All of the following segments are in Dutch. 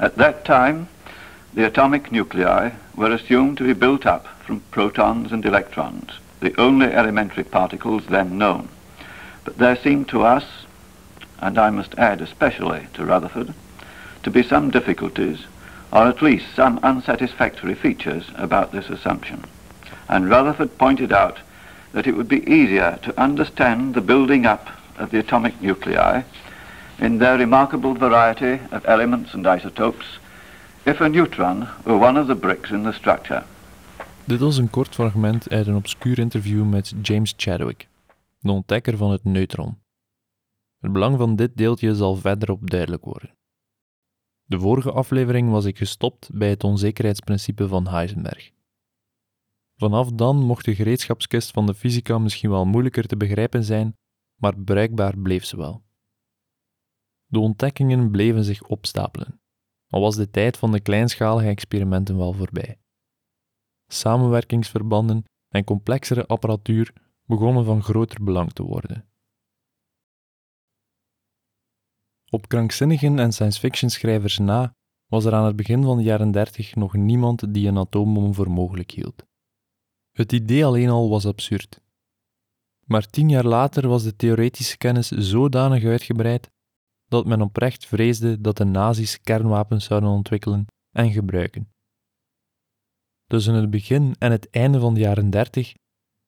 At that time, the atomic nuclei were assumed to be built up from protons and electrons, the only elementary particles then known. But there seemed to us, and I must add especially to Rutherford, to be some difficulties, or at least some unsatisfactory features about this assumption. And Rutherford pointed out that it would be easier to understand the building up of the atomic nuclei in their remarkable variety of elements and isotopes if a neutron were one of the bricks in the structure. Dit was een kort fragment uit een obscuur interview met James Chadwick, de ontdekker van het neutron. Het belang van dit deeltje zal verderop duidelijk worden. De vorige aflevering was ik gestopt bij het onzekerheidsprincipe van Heisenberg. Vanaf dan mocht de gereedschapskist van de fysica misschien wel moeilijker te begrijpen zijn, maar bruikbaar bleef ze wel. De ontdekkingen bleven zich opstapelen, al was de tijd van de kleinschalige experimenten wel voorbij. Samenwerkingsverbanden en complexere apparatuur begonnen van groter belang te worden. Op krankzinnigen en science-fiction schrijvers na was er aan het begin van de jaren 30 nog niemand die een atoombom voor mogelijk hield. Het idee alleen al was absurd. Maar tien jaar later was de theoretische kennis zodanig uitgebreid dat men oprecht vreesde dat de nazi's kernwapens zouden ontwikkelen en gebruiken. Tussen het begin en het einde van de jaren 30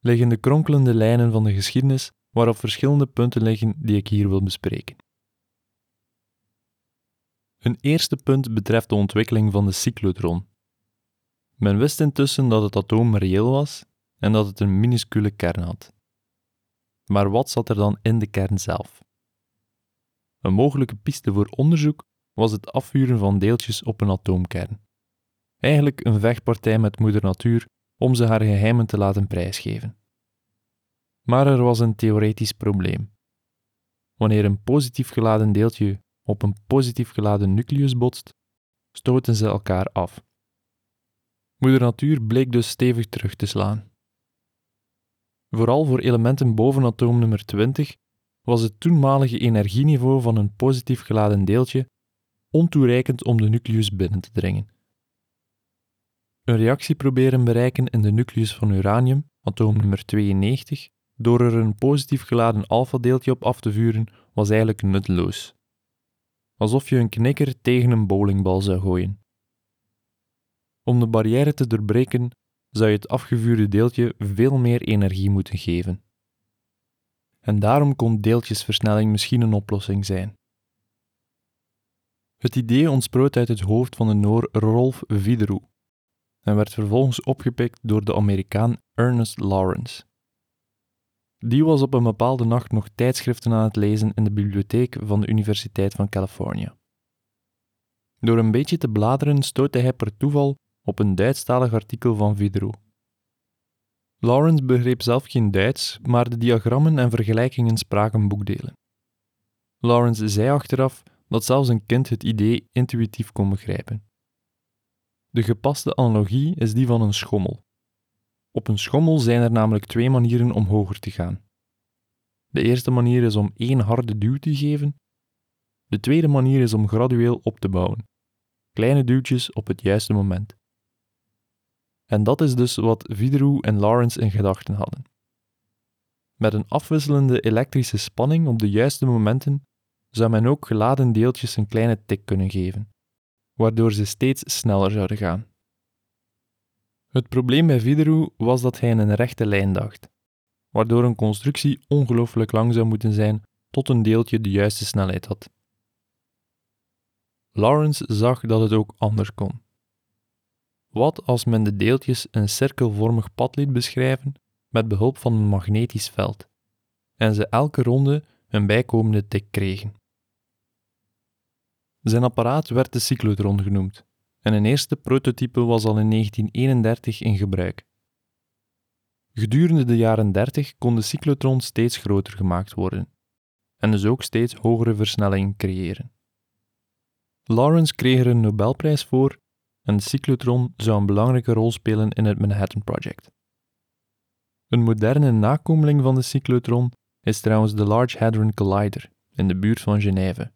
liggen de kronkelende lijnen van de geschiedenis waarop verschillende punten liggen die ik hier wil bespreken. Een eerste punt betreft de ontwikkeling van de cyclotron. Men wist intussen dat het atoom reëel was en dat het een minuscule kern had. Maar wat zat er dan in de kern zelf? Een mogelijke piste voor onderzoek was het afvuren van deeltjes op een atoomkern. Eigenlijk een vechtpartij met moeder natuur om ze haar geheimen te laten prijsgeven. Maar er was een theoretisch probleem. Wanneer een positief geladen deeltje op een positief geladen nucleus botst, stoten ze elkaar af. Moeder Natuur bleek dus stevig terug te slaan. Vooral voor elementen boven atoom nummer 20 was het toenmalige energieniveau van een positief geladen deeltje ontoereikend om de nucleus binnen te dringen. Een reactie proberen bereiken in de nucleus van uranium, atoom nummer 92, door er een positief geladen alfa-deeltje op af te vuren, was eigenlijk nutteloos. Alsof je een knikker tegen een bowlingbal zou gooien. Om de barrière te doorbreken, zou je het afgevuurde deeltje veel meer energie moeten geven. En daarom kon deeltjesversnelling misschien een oplossing zijn. Het idee ontsproot uit het hoofd van de Noor Rolf Wideroo en werd vervolgens opgepikt door de Amerikaan Ernest Lawrence. Die was op een bepaalde nacht nog tijdschriften aan het lezen in de bibliotheek van de Universiteit van Californië. Door een beetje te bladeren stootte hij per toeval op een Duitsstalig artikel van Vidro. Lawrence begreep zelf geen Duits, maar de diagrammen en vergelijkingen spraken boekdelen. Lawrence zei achteraf dat zelfs een kind het idee intuïtief kon begrijpen. De gepaste analogie is die van een schommel. Op een schommel zijn er namelijk twee manieren om hoger te gaan. De eerste manier is om één harde duw te geven. De tweede manier is om gradueel op te bouwen. Kleine duwtjes op het juiste moment. En dat is dus wat Videroo en Lawrence in gedachten hadden. Met een afwisselende elektrische spanning op de juiste momenten zou men ook geladen deeltjes een kleine tik kunnen geven, waardoor ze steeds sneller zouden gaan. Het probleem bij Videroo was dat hij in een rechte lijn dacht, waardoor een constructie ongelooflijk lang zou moeten zijn tot een deeltje de juiste snelheid had. Lawrence zag dat het ook anders kon. Wat als men de deeltjes een cirkelvormig pad liet beschrijven met behulp van een magnetisch veld, en ze elke ronde een bijkomende tik kregen? Zijn apparaat werd de cyclotron genoemd, en een eerste prototype was al in 1931 in gebruik. Gedurende de jaren 30 kon de cyclotron steeds groter gemaakt worden, en dus ook steeds hogere versnellingen creëren. Lawrence kreeg er een Nobelprijs voor en de cyclotron zou een belangrijke rol spelen in het Manhattan Project. Een moderne nakomeling van de cyclotron is trouwens de Large Hadron Collider in de buurt van Genève.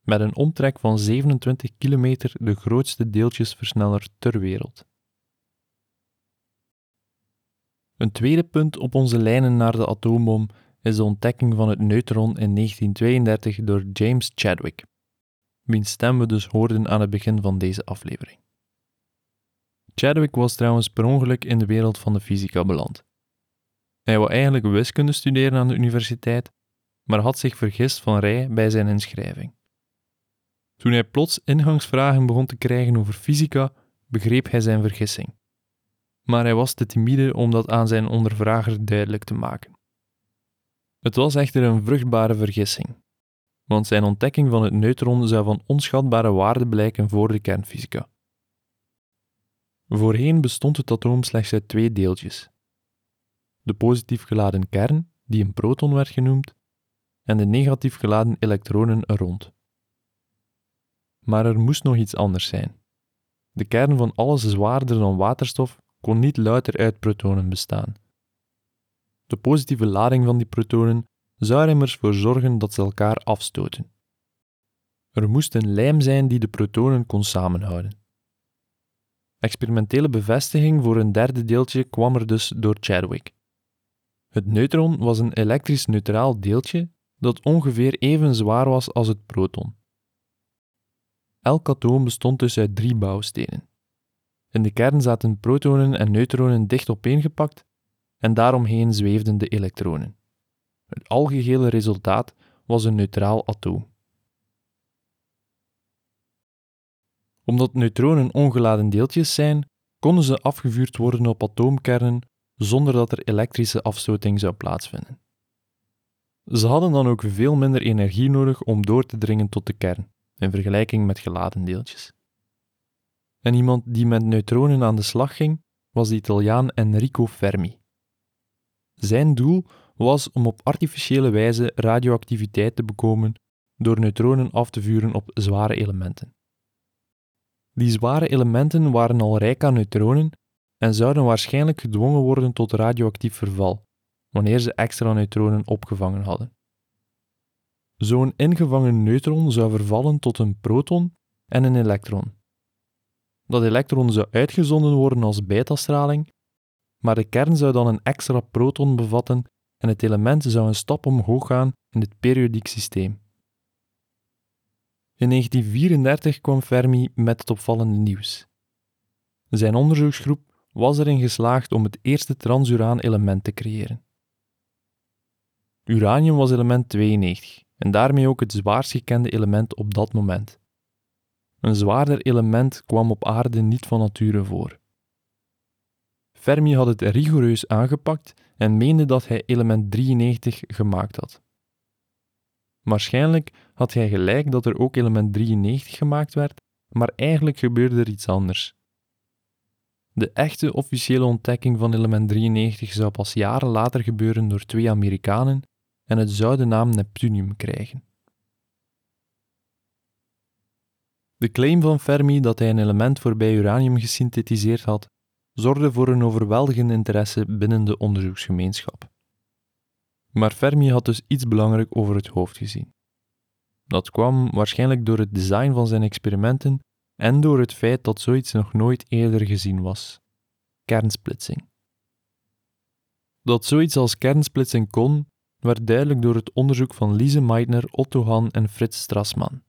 met een omtrek van 27 kilometer de grootste deeltjesversneller ter wereld. Een tweede punt op onze lijnen naar de atoombom is de ontdekking van het neutron in 1932 door James Chadwick, wiens stem we dus hoorden aan het begin van deze aflevering. Chadwick was trouwens per ongeluk in de wereld van de fysica beland. Hij wou eigenlijk wiskunde studeren aan de universiteit, maar had zich vergist van rij bij zijn inschrijving. Toen hij plots ingangsvragen begon te krijgen over fysica, begreep hij zijn vergissing. Maar hij was te timide om dat aan zijn ondervrager duidelijk te maken. Het was echter een vruchtbare vergissing, want zijn ontdekking van het neutron zou van onschatbare waarde blijken voor de kernfysica. Voorheen bestond het atoom slechts uit twee deeltjes. De positief geladen kern, die een proton werd genoemd, en de negatief geladen elektronen er rond. Maar er moest nog iets anders zijn. De kern van alles zwaarder dan waterstof kon niet louter uit protonen bestaan. De positieve lading van die protonen zou er immers voor zorgen dat ze elkaar afstoten. Er moest een lijm zijn die de protonen kon samenhouden. Experimentele bevestiging voor een derde deeltje kwam er dus door Chadwick. Het neutron was een elektrisch neutraal deeltje dat ongeveer even zwaar was als het proton. Elk atoom bestond dus uit drie bouwstenen. In de kern zaten protonen en neutronen dicht opeengepakt en daaromheen zweefden de elektronen. Het algehele resultaat was een neutraal atoom. Omdat neutronen ongeladen deeltjes zijn, konden ze afgevuurd worden op atoomkernen zonder dat er elektrische afstoting zou plaatsvinden. Ze hadden dan ook veel minder energie nodig om door te dringen tot de kern, in vergelijking met geladen deeltjes. En iemand die met neutronen aan de slag ging, was de Italiaan Enrico Fermi. Zijn doel was om op artificiële wijze radioactiviteit te bekomen door neutronen af te vuren op zware elementen. Die zware elementen waren al rijk aan neutronen en zouden waarschijnlijk gedwongen worden tot radioactief verval, wanneer ze extra neutronen opgevangen hadden. Zo'n ingevangen neutron zou vervallen tot een proton en een elektron. Dat elektron zou uitgezonden worden als betastraling, maar de kern zou dan een extra proton bevatten en het element zou een stap omhoog gaan in het periodiek systeem. In 1934 kwam Fermi met het opvallende nieuws. Zijn onderzoeksgroep was erin geslaagd om het eerste transuraan-element te creëren. Uranium was element 92 en daarmee ook het zwaarst gekende element op dat moment. Een zwaarder element kwam op aarde niet van nature voor. Fermi had het rigoureus aangepakt en meende dat hij element 93 gemaakt had. Waarschijnlijk had hij gelijk dat er ook element 93 gemaakt werd, maar eigenlijk gebeurde er iets anders. De echte officiële ontdekking van element 93 zou pas jaren later gebeuren door twee Amerikanen en het zou de naam Neptunium krijgen. De claim van Fermi dat hij een element voorbij uranium gesynthetiseerd had, zorgde voor een overweldigende interesse binnen de onderzoeksgemeenschap. Maar Fermi had dus iets belangrijk over het hoofd gezien. Dat kwam waarschijnlijk door het design van zijn experimenten en door het feit dat zoiets nog nooit eerder gezien was: kernsplitsing. Dat zoiets als kernsplitsing kon, werd duidelijk door het onderzoek van Lise Meitner, Otto Hahn en Frits Strassmann.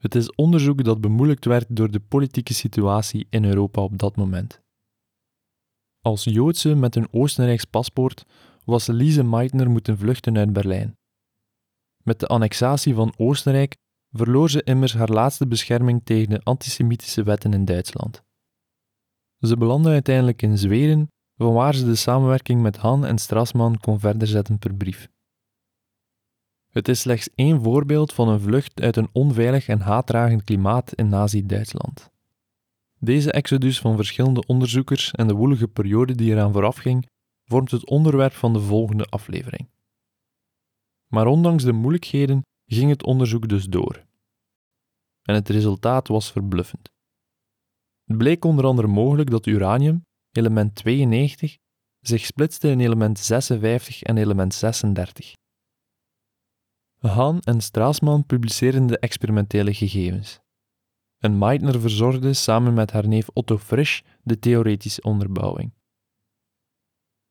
Het is onderzoek dat bemoeilijkt werd door de politieke situatie in Europa op dat moment. Als Joodse met een Oostenrijks paspoort was Lise Meitner moeten vluchten uit Berlijn. Met de annexatie van Oostenrijk verloor ze immers haar laatste bescherming tegen de antisemitische wetten in Duitsland. Ze belandde uiteindelijk in Zweden, vanwaar ze de samenwerking met Han en Strassman kon verder zetten per brief. Het is slechts één voorbeeld van een vlucht uit een onveilig en haatdragend klimaat in Nazi-Duitsland. Deze exodus van verschillende onderzoekers en de woelige periode die eraan voorafging, vormt het onderwerp van de volgende aflevering. Maar ondanks de moeilijkheden ging het onderzoek dus door. En het resultaat was verbluffend. Het bleek onder andere mogelijk dat uranium, element 92, zich splitste in element 56 en element 36. Hahn en Strassman publiceerden de experimentele gegevens. En Meitner verzorgde samen met haar neef Otto Frisch de theoretische onderbouwing.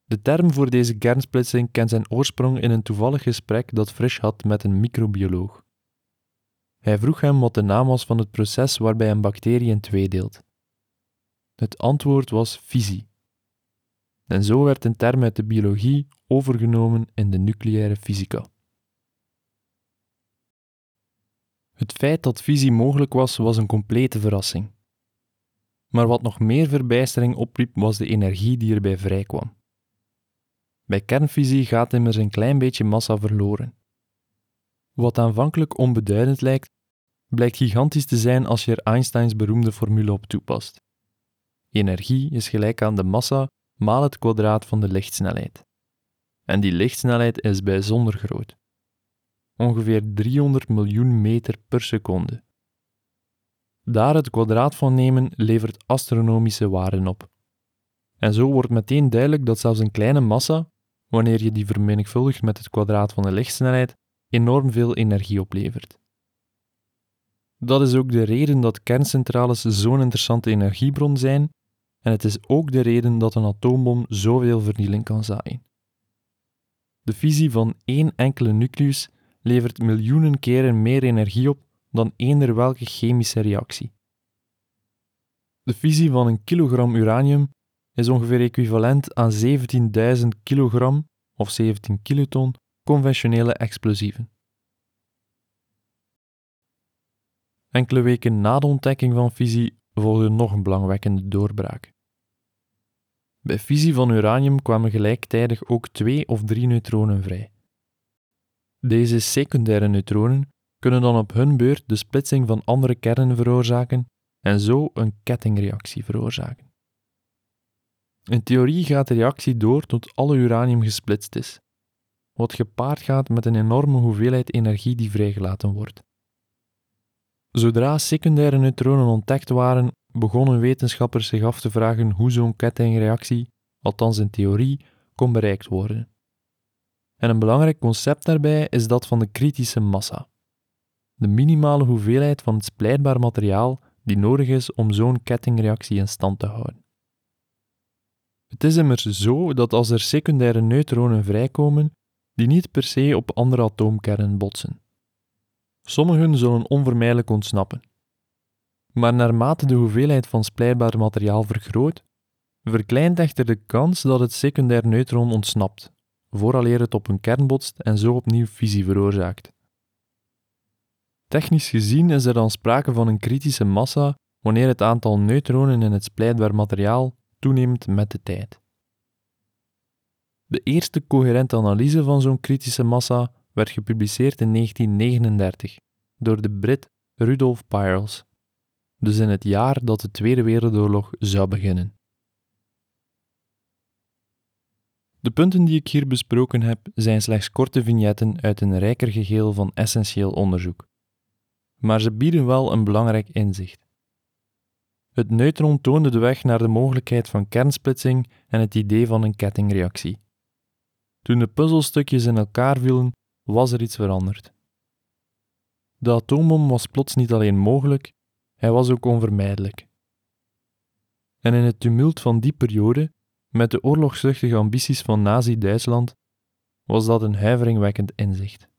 De term voor deze kernsplitsing kent zijn oorsprong in een toevallig gesprek dat Frisch had met een microbioloog. Hij vroeg hem wat de naam was van het proces waarbij een bacterie in twee deelt. Het antwoord was fusie. En zo werd een term uit de biologie overgenomen in de nucleaire fysica. Het feit dat fusie mogelijk was, was een complete verrassing. Maar wat nog meer verbijstering opriep, was de energie die erbij vrijkwam. Bij kernfusie gaat immers een klein beetje massa verloren. Wat aanvankelijk onbeduidend lijkt, blijkt gigantisch te zijn als je er Einsteins beroemde formule op toepast. Energie is gelijk aan de massa maal het kwadraat van de lichtsnelheid. En die lichtsnelheid is bijzonder groot. Ongeveer 300 miljoen meter per seconde. Daar het kwadraat van nemen levert astronomische waarden op. En zo wordt meteen duidelijk dat zelfs een kleine massa, wanneer je die vermenigvuldigt met het kwadraat van de lichtsnelheid, enorm veel energie oplevert. Dat is ook de reden dat kerncentrales zo'n interessante energiebron zijn, en het is ook de reden dat een atoombom zoveel vernieling kan zaaien. De fusie van één enkele nucleus levert miljoenen keren meer energie op dan eender welke chemische reactie. De fusie van een kilogram uranium is ongeveer equivalent aan 17.000 kilogram of 17 kiloton conventionele explosieven. Enkele weken na de ontdekking van fusie volgde nog een belangwekkende doorbraak. Bij fusie van uranium kwamen gelijktijdig ook twee of drie neutronen vrij. Deze secundaire neutronen kunnen dan op hun beurt de splitsing van andere kernen veroorzaken en zo een kettingreactie veroorzaken. In theorie gaat de reactie door tot alle uranium gesplitst is, wat gepaard gaat met een enorme hoeveelheid energie die vrijgelaten wordt. Zodra secundaire neutronen ontdekt waren, begonnen wetenschappers zich af te vragen hoe zo'n kettingreactie, althans in theorie, kon bereikt worden. En een belangrijk concept daarbij is dat van de kritische massa. De minimale hoeveelheid van het splijtbaar materiaal die nodig is om zo'n kettingreactie in stand te houden. Het is immers zo dat als er secundaire neutronen vrijkomen, die niet per se op andere atoomkernen botsen. Sommigen zullen onvermijdelijk ontsnappen. Maar naarmate de hoeveelheid van splijtbaar materiaal vergroot, verkleint echter de kans dat het secundair neutron ontsnapt, vooraleer het op een kern botst en zo opnieuw fusie veroorzaakt. Technisch gezien is er dan sprake van een kritische massa wanneer het aantal neutronen in het splijtbaar materiaal toeneemt met de tijd. De eerste coherente analyse van zo'n kritische massa werd gepubliceerd in 1939 door de Brit Rudolf Peierls, dus in het jaar dat de Tweede Wereldoorlog zou beginnen. De punten die ik hier besproken heb zijn slechts korte vignetten uit een rijker geheel van essentieel onderzoek. Maar ze bieden wel een belangrijk inzicht. Het neutron toonde de weg naar de mogelijkheid van kernsplitsing en het idee van een kettingreactie. Toen de puzzelstukjes in elkaar vielen, was er iets veranderd. De atoombom was plots niet alleen mogelijk, hij was ook onvermijdelijk. En in het tumult van die periode, met de oorlogszuchtige ambities van Nazi-Duitsland, was dat een huiveringwekkend inzicht.